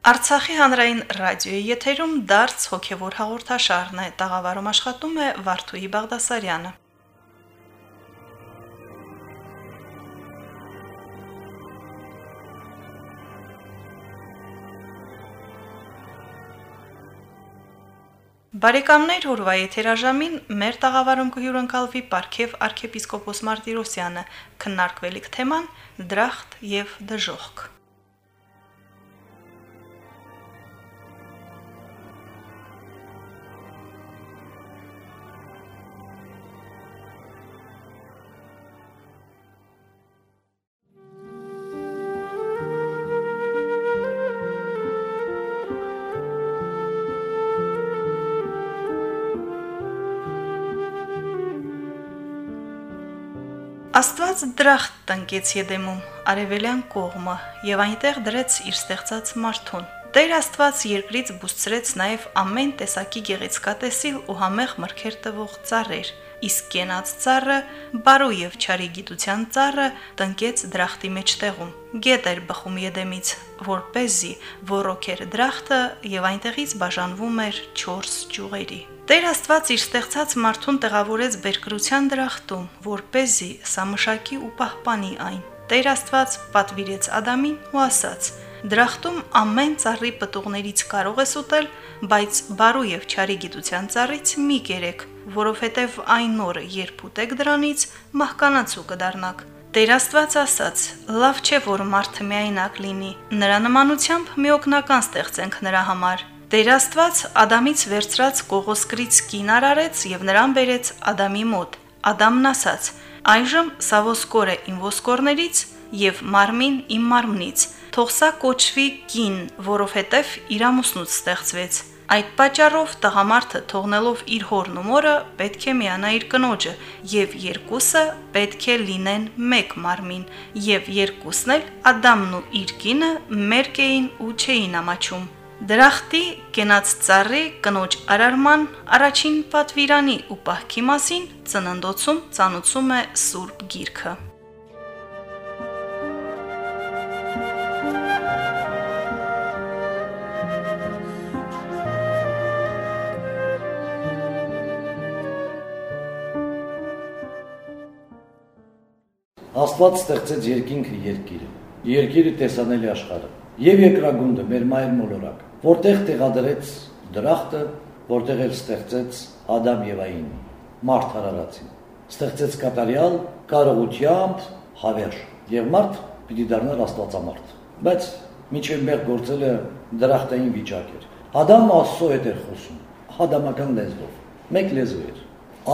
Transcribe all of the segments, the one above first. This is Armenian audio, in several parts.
Արցախի հանրային ռադիոյի եթերում դարձ հոգևոր հաղորդաշարն է։ Տաղավարում աշխատում է Վարդուհի Բաղդասարյանը։ Բարեկամներ հուրվա եթերաժամին մեր տաղավարում կհյուրընկալվի Պարքև arczepiskopos Մարտիրոսյանը, քննարկվելիք թեման՝ դրախտ եւ դժոխք։ Աստված դրախտ տնկեց Եդեմում, արևելյան կողմը, եւ այնտեղ դրեց իր ստեղծած մարդուն։ Տեր Աստված երկրից բուսցրեց նաև ամեն տեսակի գեղեցկատեսիլ ու համեղ մրգեր տվող ծառեր, իսկ կենաց ծառը, բարու եւ չարի գիտության ծառը տնկեց դրախտի մեջտեղում։ Գետ էր բխում Եդեմից, որ เป զի ոռոքեր դրախտը եւ այնտեղից բաժանվում էր 4 ճյուղերի։ Տեր Աստված իր ստեղծած մարդուն տեղավորեց բերկրության դրախտում, որ เป զի սա մշակի ու պահպանի այն։ Տեր Աստված պատվիրեց Ադամին ու ասաց. Դրախտում ամեն ծառի պտուղներից կարող ես ուտել, բայց բարու եւ չարի գիտության ծառից մի կերեք, որովհետեւ այն օրը, երբ ուտեք դրանից, մահկանացու կդառնաք։ Տեր Աստված ասաց. Լավ չէ, որ մարդը միայնակ լինի։ Նրա նմանությամբ մի օգնական ստեղծենք նրա համար։ Տեր Աստված Ադամից վերցրած կողոսկրից կին արարեց եւ նրան բերեց Ադամի մոտ։ Ադամն ասաց. Այժմ սա ոսկոր է իմ ոսկորներից եւ մարմին իմ մարմնից։ Թող սա կոչվի կին, որովհետեւ իր ամուսնուց ստեղծվեց։ Այդ պատճառով տղամարդը թողնելով իր հորն ու մորը պետք է միանա իր կնոջը եւ երկուսը պետք է լինեն մեկ մարմին եւ երկուսն էլ Ադամն ու իր կինը մերկ էին ու չէին ամաչում Դրախտի կենաց ծառի կնոջ արարման առաջին պատվիրանի ու պահքի մասին ծննդոցում ծանուցում է Սուրբ Գիրքը։ Աստված ստեղծեց երկինքը երկիրը։ Երկիրը տեսանելի աշխարհը։ Եվ երկրագունդը մեր մայր մոլորակ որտեղ տեղադրեց դրախտը, որտեղ էլ ստեղծեց Ադամ եւ Ային, մարդ հարարացին։ Ստեղծեց կատարյալ կարողությամբ հավերժ եւ մարդ պիտի դառնար աստվածամարդ։ Բայց միջև մեր գործելը դրախտային վիճակ էր։ Ադամը Աստծո հետ էր խոսում, ադամական լեզվով։ Մեկ լեզու էր,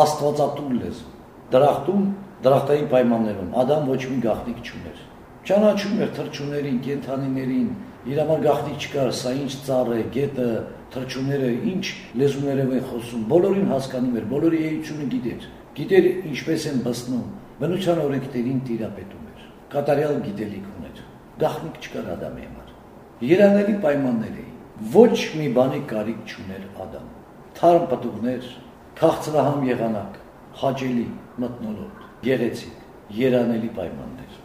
աստվածատու լեզու։ Դրախտում, դրախտային պայմաններում Ադամ ոչ մի գաղտնիք չուներ։ Ճանաչում էր թրջուներին, կենթանիներին, իր համար գաղտնիք չկար, սա ինչ ծառ է, գետը, թրջունները, ինչ լեզուներով են խոսում, բոլորին հասկանում էր, բոլորի էությունը գիտեր։ Գիտեր ինչպես են բսնում, բնության օրենքներին տիրապետում էր։ Կատարյալ գիտելիք ուներ։ Գաղտնիք չկար Ադամի համար։ Երանելի պայմաններ էին։ Ոչ մի բանի կարիք չուներ Ադամ։ Թարմ պտուղներ, քաղցրահամ եղանակ, հաճելի մտնոլորտ, գեղեցիկ, երանելի պայմաններ։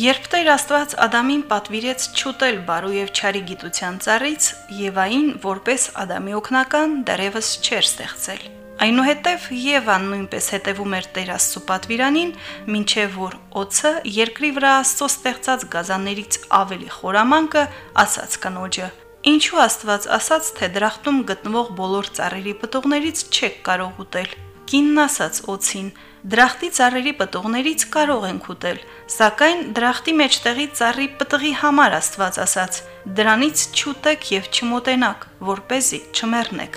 Երբ Տեր Աստված Ադամին պատվիրեց չուտել բարու եւ չարի գիտության ծառից, Եվային որպես Ադամի օգնական դեռևս չէր ստեղծել։ Այնուհետև Եվան նույնպես հետևում էր Տեր Աստծո պատվիրանին, ինչեւ որ օծը երկրի վրա Աստծո ստեղծած գազաններից ավելի խորամանկը ասաց կնոջը. Ինչու Աստված ասաց, թե դրախտում գտնվող բոլոր ծառերի պտուղներից չեք կարող ուտել։ Կինն ասաց օծին. Դրախտի ծառերի պտուղներից կարող ենք ուտել, սակայն դրախտի մեջտեղի ծառի պտղի համար Աստված ասաց. դրանից չուտեք եւ չմոտենաք, որ เป զի չմեռնեք։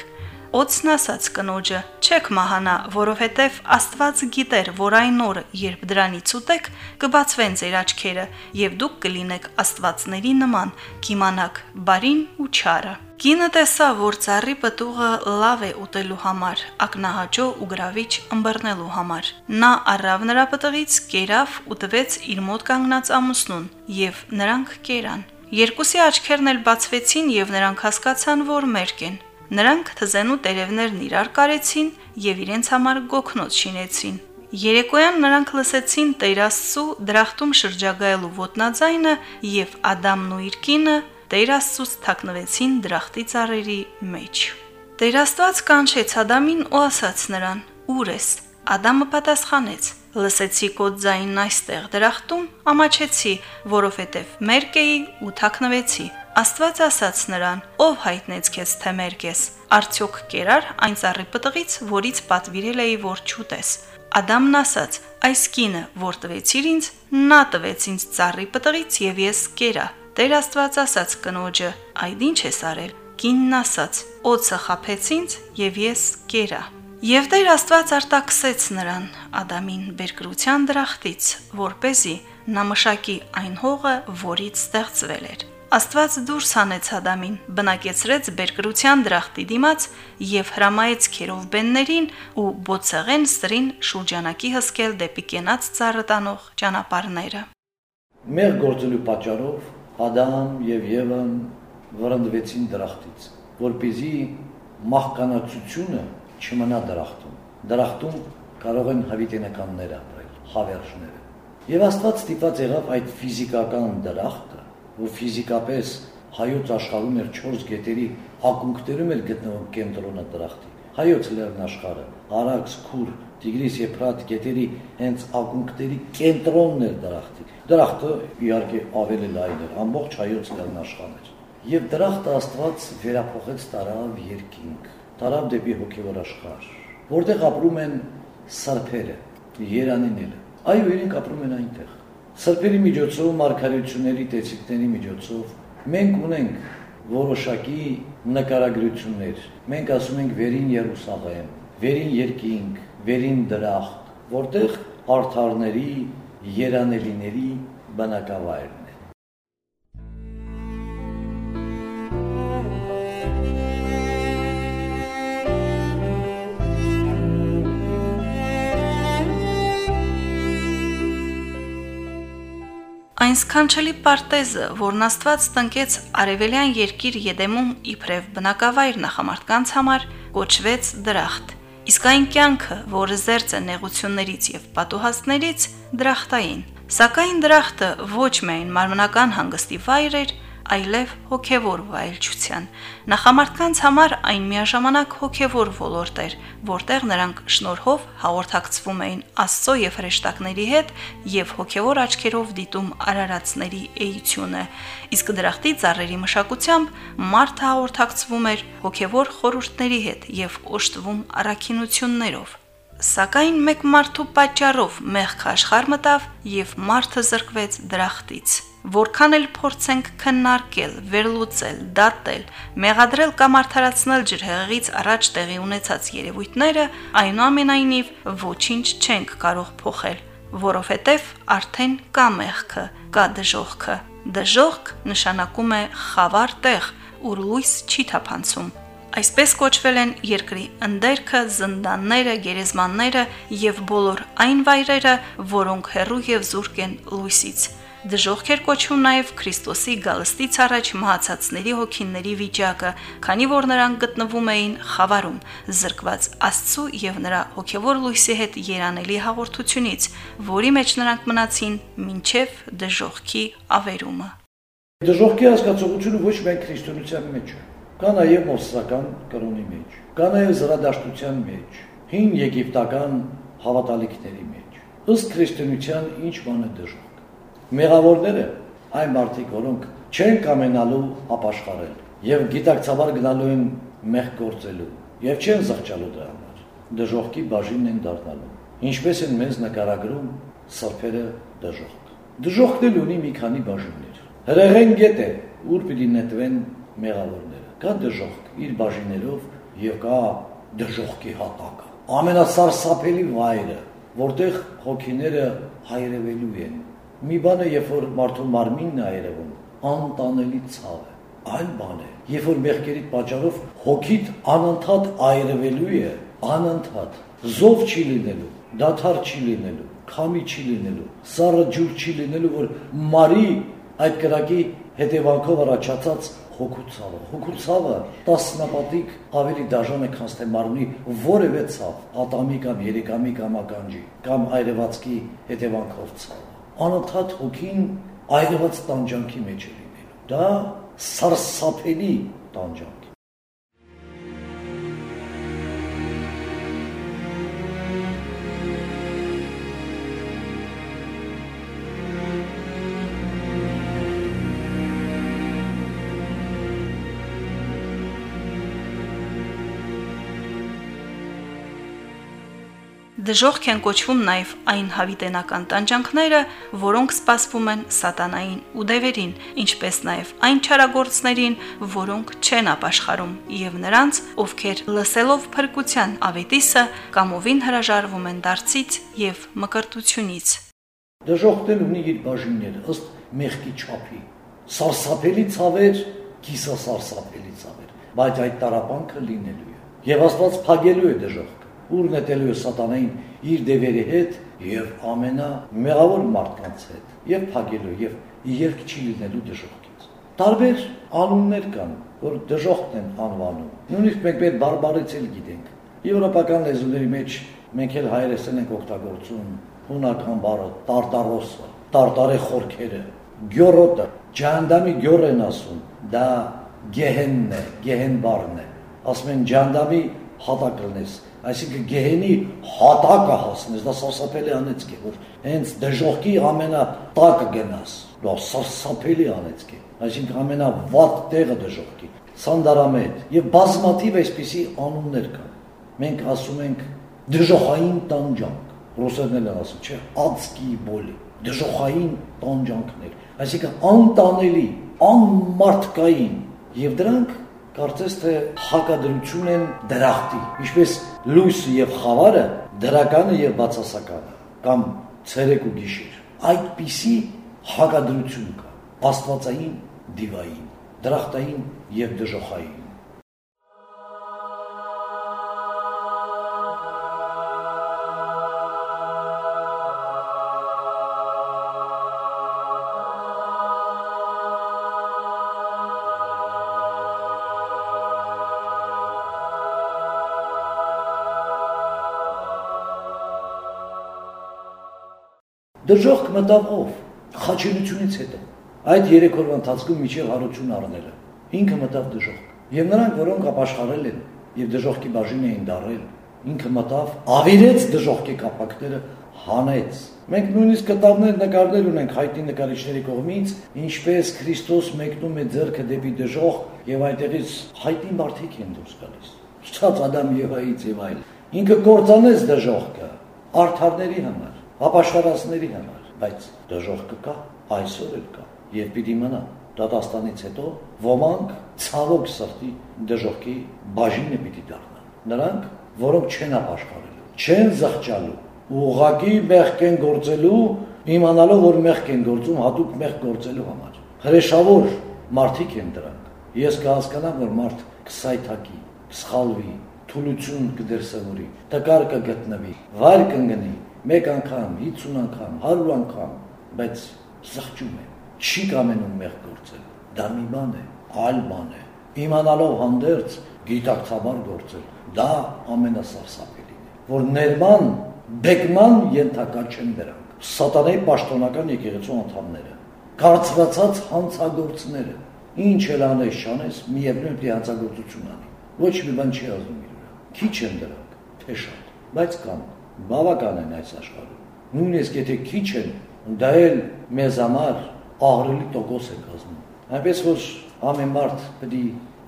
Օծն ասաց կնոջը. «Չեք մահանա, որովհետև Աստված գիտեր, որ այն օրը, երբ դրանից ուտեք, կբացվեն ձեր աչքերը, եւ դուք կլինեք Աստվածների նման, կիմանաք բարին ու չարը»։ Կինը տեսավ, որ ծառի պտուղը լավ է ուտելու համար, ակնահաճո ու գրավիչ ըմբռնելու համար։ Նա առավ նրա պտղից, կերավ ու տվեց իր մոտ կանգնած ամուսնուն, եւ նրանք կերան։ Երկուսի աչքերն էլ բացվեցին եւ նրանք հասկացան, որ մերկ են։ Նրանք թզենու տերևներն իրար կարեցին եւ իրենց համար գոքնոց շինեցին։ Երեկոյան նրանք լսեցին Տեր Աստծու դրախտում շրջագայելու ոտնաձայնը եւ Ադամն ու իր կինը Տեր Աստծուց թաքնվեցին դրախտի ծառերի մեջ։ Տեր Աստված կանչեց Ադամին ու ասաց նրան. «Ուր ես»։ Ադամը պատասխանեց. Լսեցի կո ձայնն այստեղ դրախտում, ամաչեցի, որովհետև մերկ էի ու թաքնվեցի։ Աստված ասաց նրան. Ով հայտնեց քեզ թե մերկ ես։ Արդյոք կերար այն ծառի պտղից, որից պատվիրել էի, որ չուտես։ Ադամն ասաց. Այս կինը, որ տվեցիր ինձ, նա տվեց ինձ ծառի պտղից եւ ես կերա։ Տեր Աստված ասաց կնոջը. Այդ ինչ ես արել։ Կինն ասաց. Օծը խափեց ինձ եւ ես կերա։ Եվ Տեր Աստված արտաքսեց նրան Ադամին բերկրության դրախտից, որ เป զի նա մշակի այն հողը, որից ստեղծվել էր։ Աստված դուրս հանեց Ադամին, բնակեցրեց բերկրության դրախտի դիմաց եւ հրամայեց քերովբեններին ու բոցեղեն սրին շուրջանակի հսկել դեպի կենաց ծառը տանող ճանապարհները։ Մեր գործելու պատճառով Ադամ եւ Եվան վրընդվեցին դրախտից, որպեսզի մահկանացությունը չմնա դրախտում։ Դրախտում կարող են հավիտենականներ ապրել, հավերժները։ Եվ Աստված ստիպված եղավ այդ ֆիզիկական դրախտը որ ֆիզիկապես հայոց աշխարհում էր 4 գետերի ակունքներում էր գտնվում կենտրոնը դրախտի։ Հայոց լեռնաշխարհը, Արաքս, Քուր, Տիգրիս, Եփրատ գետերի հենց ակունքների կենտրոնն էր դրախտի։ Դրախտը իհարկե ավելի լայն էր, ամբողջ հայոց լեռնաշխարհն էր։ Եվ դրախտը Աստված վերափոխեց տարավ երկինք, տարավ դեպի հոգևոր աշխարհ, որտեղ ապրում են սարփերը, երանիները։ Այո, իրենք ապրում են այնտեղ Սրբերի միջոցով, մարգարեությունների, տեսիքների միջոցով մենք ունենք որոշակի նկարագրություններ։ Մենք ասում ենք վերին Երուսաղեմ, վերին երկինք, վերին դրախտ, որտեղ արթարների, երանելիների բնակավայրն Այն սքանչելի պարտեզը, որն Աստված տնկեց արևելյան երկիր Եդեմում իբրև բնակավայր նախամարտկանց համար, կոչվեց դրախտ։ Իսկ այն կյանքը, որը զերծ է նեղություններից եւ պատուհասներից, դրախտային։ Սակայն դրախտը ոչ միայն մարմնական հանգստի վայր էր, այլև հոգևոր վայելչության։ Նախամարտկանց համար այն միաժամանակ հոգևոր ոլորտ էր, որտեղ նրանք շնորհով հաղորդակցվում էին Աստծո եւ հրեշտակների հետ եւ հոգևոր աչքերով դիտում արարածների էությունը։ Իսկ դրախտի ծառերի մշակությամբ մարդը հաղորդակցվում էր հոգևոր խորհուրդների հետ եւ օժտվում առաքինություններով։ Սակայն մեկ մարդու պատճառով մեղք աշխարհ մտավ եւ մարդը զրկվեց դրախտից որքան էլ փորձենք քննարկել, վերլուծել, դատել, մեղադրել կամ արդարացնել ջրհեղեղից առաջ տեղի ունեցած երևույթները, այնուամենայնիվ ոչինչ չենք կարող փոխել, որովհետև արդեն կա մեղքը, կա դժողքը։ Դժողք նշանակում է խավար տեղ, ուր լույս չի թափանցում։ Այսպես կոչվել են երկրի ընդերքը, զնդանները, գերեզմանները եւ բոլոր այն վայրերը, որոնք հերու եւ զուրկ են լույսից։ Դժողք էր կոչվում նաև Քրիստոսի գալստից առաջ մահացածների հոգիների վիճակը, քանի որ նրանք գտնվում էին խավարում, զրկված Աստծու եւ նրա հոգեվոր լույսի հետ երանելի հաղորդությունից, որի մեջ նրանք մնացին մինչև դժողքի ավերումը։ Դժողքի հասկացողությունը ոչ միայն քրիստոնեության մեջ կա նաև մոսսական կրոնի մեջ, կա նաև զրադաշտության մեջ, հին եգիպտական հավատալիքների մեջ։ Ըստ քրիստոնեության ինչ բան է դժող Մեղավորները այն մարդիկ, որոնք չեն կամենալու ապաշխարել եւ գիտակցաբար գնալու են մեղք գործելու եւ չեն զղջալու դրա համար։ Դժողքի բաժինն են դառնալու։ Ինչպես են մեզ նկարագրում սրբերը դժողք։ Դժողքն էլ ունի մի քանի բաժիններ։ Հրեղեն գետ է, ուր պիտի նետվեն մեղավորները։ Կա դժողք իր բաժիններով եւ կա դժողքի հատակը։ Ամենասարսափելի վայրը, որտեղ հոգիները հայրևելու են Մի բան է, երբ որ մարդու մարմինն է երևում, անտանելի ցավ է։ Այլ բան է, երբ որ մեղքերի պատճառով հոգիդ անընդհատ այրվելու է, անընդհատ զով չի լինելու, դաթար չի լինելու, քամի չի լինելու, սառը ջուր չի լինելու, որ մարի այդ կրակի հետևանքով առաջացած հոգու ցավը։ Հոգու ցավը տասնապատիկ ավելի դաժան է, քան թե մարմնի որևէ ցավ, ատամի կամ երիկամի կամ ականջի կամ այրվածքի հետևանքով ցավը։ Անընդհատ հոգին այրված տանջանքի մեջ է լինելու։ Դա սարսափելի տանջանք Դժողք են կոչվում նաև այն հավիտենական տանջանքները, որոնք սպասվում են սատանային ու դևերին, ինչպես նաև այն չարագործներին, որոնք չեն ապաշխարում, եւ նրանց, ովքեր լսելով փրկության ավետիսը կամովին հրաժարվում են դարձից եւ մկրտությունից։ Դժողքն ունի իր բաժինները ըստ մեղքի չափի։ Սարսափելի ցավեր, կիսասարսափելի ցավեր, բայց այդ տարապանքը լինելու է։ Եվ Աստված փակելու է դժողք ուր նետելու է սատանային իր դևերի հետ եւ ամենա մեղավոր մարդկանց հետ եւ փագելու եւ երկ չի լինելու դժողքից տարբեր անուններ կան որ դժողքն են անվանում նույնիսկ մենք մեր բարբարից էլ գիտենք եվրոպական լեզուների մեջ մենք էլ հայերեն ենք օգտագործում հունական բառը տարտարոսը տարտարե խորքերը գյորոտը ջանդամի գյոր են ասում դա գեհենն է գեհեն բառն է ասում են ջանդամի հատակ լնես այսինքն գեհենի հատակը հասնես, դա սարսափելի անեցք է, որ հենց դժողքի ամենատակը գնաս, դա սարսափելի անեցք է, այսինքն ամենավատ տեղը դժողքի, սանդարամետ եւ բազմաթիվ այսպիսի անուններ կան։ Մենք ասում ենք դժողային տանջանք, ռուսերեն են ասում, չէ, ածկի բոլի, դժողային տանջանքներ, այսինքն անտանելի, անմարդկային եւ դրանք կարծես թե հակադրություն են դրախտի, ինչպես լույսը եւ խավարը, դրականը եւ բացասականը, կամ ցերեկ ու գիշեր։ Այդպիսի հակադրություն կա աստվածային դիվային, դրախտային եւ դժոխային Դժողք մտավ ով խաչելությունից հետո այդ 3 օրվա ընթացքում միջև հարություն առնելը ինքը մտավ դժողք եւ նրանք որոնք ապաշխարել են եւ դժողքի բաժին էին դարել ինքը մտավ ավիրեց դժողքի կապակները հանեց մենք նույնիսկ կտավներ նկարներ ունենք հայտի նկարիչների կողմից ինչպես Քրիստոս մեկնում է ձեռքը դեպի դժող եւ այդտեղից հայտի մարդիկ են դուրս գալիս ցած Ադամ Եվայից եւ այլ ինքը կործանեց դժողքը արթարների համար ապաշխարածների համար, բայց դժող կկա, այսօր էլ կա եւ պիտի մնա։ Դատաստանից հետո ոմանք ցավոք սրտի դժողքի բաժինը պիտի դառնան։ Նրանք, որոնք չեն ապաշխարելու, չեն զղջալու, ուղղակի մեղք են գործելու, իմանալով որ մեղք են գործում հատուկ մեղք գործելու համար։ Հրեշավոր մարդիկ են դրանք։ Ես կհասկանամ, որ մարդ կսայթակի, կսխալվի, թուլություն կդերսևորի, տկար կգտնվի, վայր կընկնի, մեկ անգամ, 50 անգամ, 100 անգամ, բայց զղջում է։ Չի կամենում մեղ գործել։ Դա մի բան է, այլ բան է։ Իմանալով հանդերձ գիտակցաբար գործել, դա ամենասարսափելին է։ Որ ներման, բեկման ենթակա չեն դրանք։ Սատանայի պաշտոնական եկեղեցու անդամները, կարծրացած հանցագործները, ինչ էլ անես, շանես, միևնույն պիտի հանցագործություն անի։ Ոչ մի բան չի ասում իր վրա։ Քիչ են դրանք, թե շատ, բայց կան բավական են այս աշխարհում։ Նույնիսկ եթե քիչ են, դա էլ մեզ համար աղրելի տոկոս է կազմում։ Այնպես որ ամեն մարդ պետք է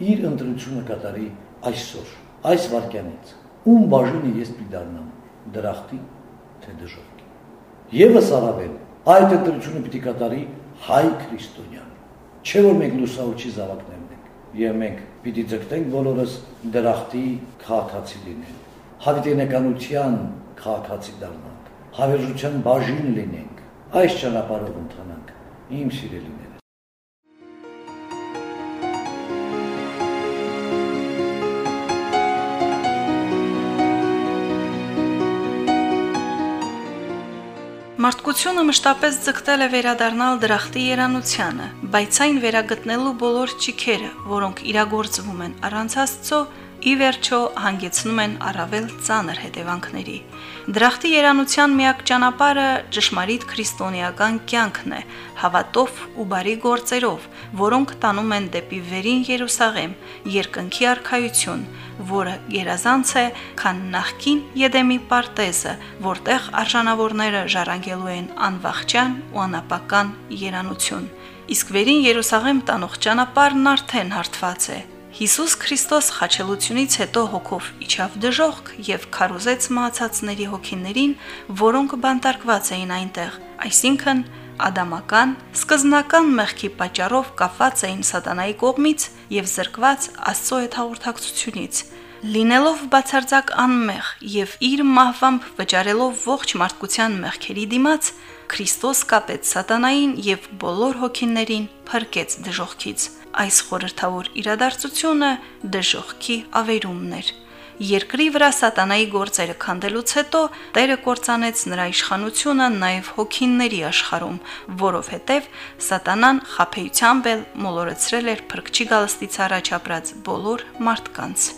իր ընտրությունը կատարի այսօր, այս վարքյանից։ Ում բաժինը ես պիտի դառնամ՝ դրախտի թե դժողքի։ Եվս առավել այդ ընտրությունը պիտի կատարի հայ քրիստոնյան։ Չէ որ մենք լուսավորչի զավակներն ենք, եւ մենք պիտի ձգտենք բոլորս դրախտի քաղաքացի լինել։ Հավիտենականության քաղաքացի դառնանք, հավերժության բաժին լինենք, այս ճանապարհով ընթանանք, իմ սիրելիներ Մարդկությունը մշտապես ձգտել է վերադառնալ դրախտի երանությանը, բայց այն վերագտնելու բոլոր ճիքերը, որոնք իրագործվում են առանց Աստծո, ի վերջո հանգեցնում են առավել ծանր հետևանքների։ Դրախտի երանության միակ ճանապարհը ճշմարիտ քրիստոնեական կյանքն է, հավատով ու բարի գործերով, որոնք տանում են դեպի վերին Երուսաղեմ, երկնքի արքայություն, որը գերազանց է, քան նախքին Եդեմի պարտեզը, որտեղ արժանավորները ժառանգելու են անվախճան ու անապական երանություն։ Իսկ վերին Երուսաղեմ տանող ճանապարհն արդեն հարթված է։ Հիսուս Քրիստոս խաչելությունից հետո հոգով իջավ դժողք եւ քարոզեց մահացածների հոգիներին, որոնք բանտարկված էին այնտեղ, այսինքն ադամական, սկզնական մեղքի պատճառով կապված էին սատանայի կողմից եւ զրկված Աստծո հետ հաղորդակցությունից։ Լինելով բացարձակ անմեղ եւ իր մահվամբ վճարելով ողջ մարդկության մեղքերի դիմաց, Քրիստոս կապեց սատանային եւ բոլոր հոգիներին փրկեց դժողքից։ Այս խորհրդավոր իրադարձությունը դժողքի ավերումն էր։ Երկրի վրա սատանայի գործերը քանդելուց հետո Տերը կործանեց նրա իշխանությունը նաև հոգինների աշխարհում, որովհետև սատանան խափեությամբ մոլորեցրել էր փրկչի գալստից առաջ ապրած բոլոր մարդկանց։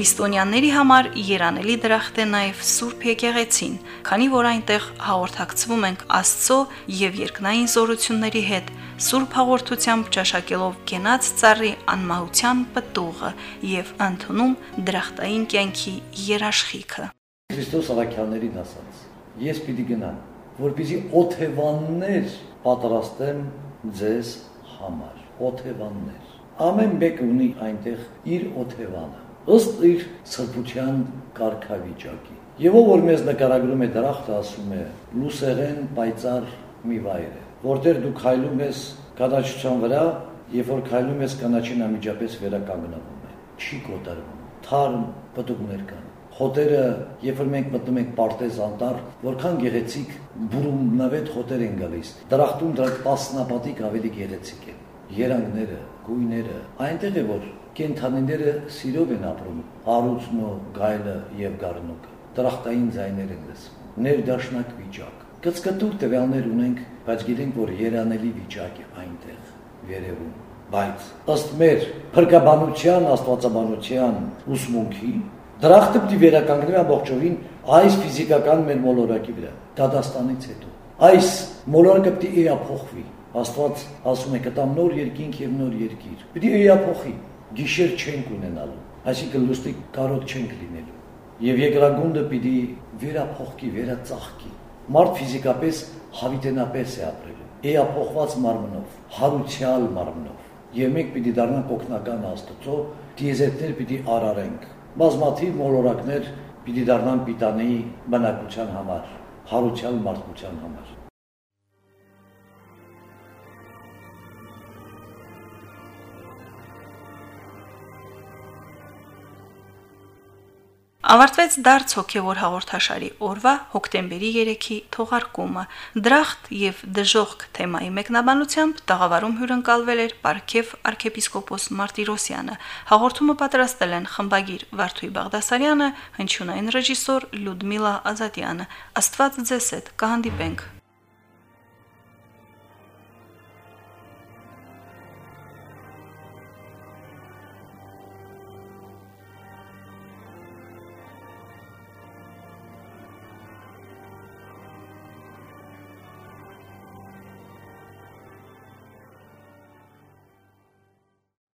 Քրիստոնյաների համար երանելի դրախտ է նաև Սուրբ Եկեղեցին, քանի որ այնտեղ հաղորդակցվում ենք Աստծո եւ երկնային զորությունների հետ, Սուրբ հաղորդությամբ ճաշակելով կենաց цаրի անմահության պտուղը եւ ընդունում դրախտային կյանքի երաշխիքը։ Քրիստոս առաքյալներին ասաց. Ես պիտի գնամ, որպեսզի օթևաններ պատրաստեմ ձեզ համար։ Օթևաններ։ Ամեն մեկ ունի այնտեղ իր օթևանը ըստ իր սրբության կարգավիճակի։ Եվ ով որ մեզ նկարագրում է դրախտը, ասում է՝ լուսեղեն պայծառ մի վայր է, որտեղ դու քայլում ես կանաչության վրա, երբ որ քայլում ես կանաչին ամիջապես վերականգնվում է, չի կոտրվում, թարմ պտուղներ կան։ Խոտերը, երբ որ մենք մտնում ենք Պարտեզ անտառ, որքան գեղեցիկ բուրում նավետ խոտեր են գալիս։ Դրախտում դրանք տասնապատիկ ավելի գեղեցիկ են։ Երանգները, գույները, այնտեղ է որ կենթանիները սիրով են ապրում, հարուցն ու գայլը եւ գառնուկը։ Դրախտային ձայներ են լսվում։ Ներդաշնակ վիճակ։ Կծկտուր տվյալներ ունենք, բայց գիտենք, որ երանելի վիճակ է այնտեղ վերևում։ Բայց ըստ մեր փրկաբանության, աստվածաբանության ուսմունքի, դրախտը պիտի վերականգնվի ամբողջովին այս ֆիզիկական մեր մոլորակի վրա, դադաստանից հետո։ Այս մոլորակը պիտի էափոխվի։ Աստված ասում է կտամ նոր երկինք եւ նոր երկիր։ Պիտի էափոխի գիշեր չենք ունենալու, այսինքն լուսնի կարոտ չենք լինելու։ Եվ երկրագունդը պիտի վերափոխկի, վերածաղկի։ Մարդ ֆիզիկապես հավիտենապես է ապրելու, էափոխված մարմնով, հարուցյալ մարմնով։ Եվ մենք պիտի դառնանք օգնական Աստծո, դիեզերքներ պիտի արարենք։ Բազմաթիվ մոլորակներ պիտի դառնան պիտանի բնակության համար, հարուցյալ մարդկության համար։ Ավարտվեց դարձ հոգևոր հաղորդաշարի օրվա հոկտեմբերի 3-ի թողարկումը։ Դրախտ եւ դժողք թեմայի մեկնաբանությամբ տաղավարում հյուրընկալվել էր Պարքև arczepiskopos Մարտիրոսյանը։ Հաղորդումը պատրաստել են խմբագիր Վարդուի Բաղդասարյանը, հնչյունային ռեժիսոր Լյուդմիլա Ազատյանը։ Աստված ձեզ հետ կհանդիպենք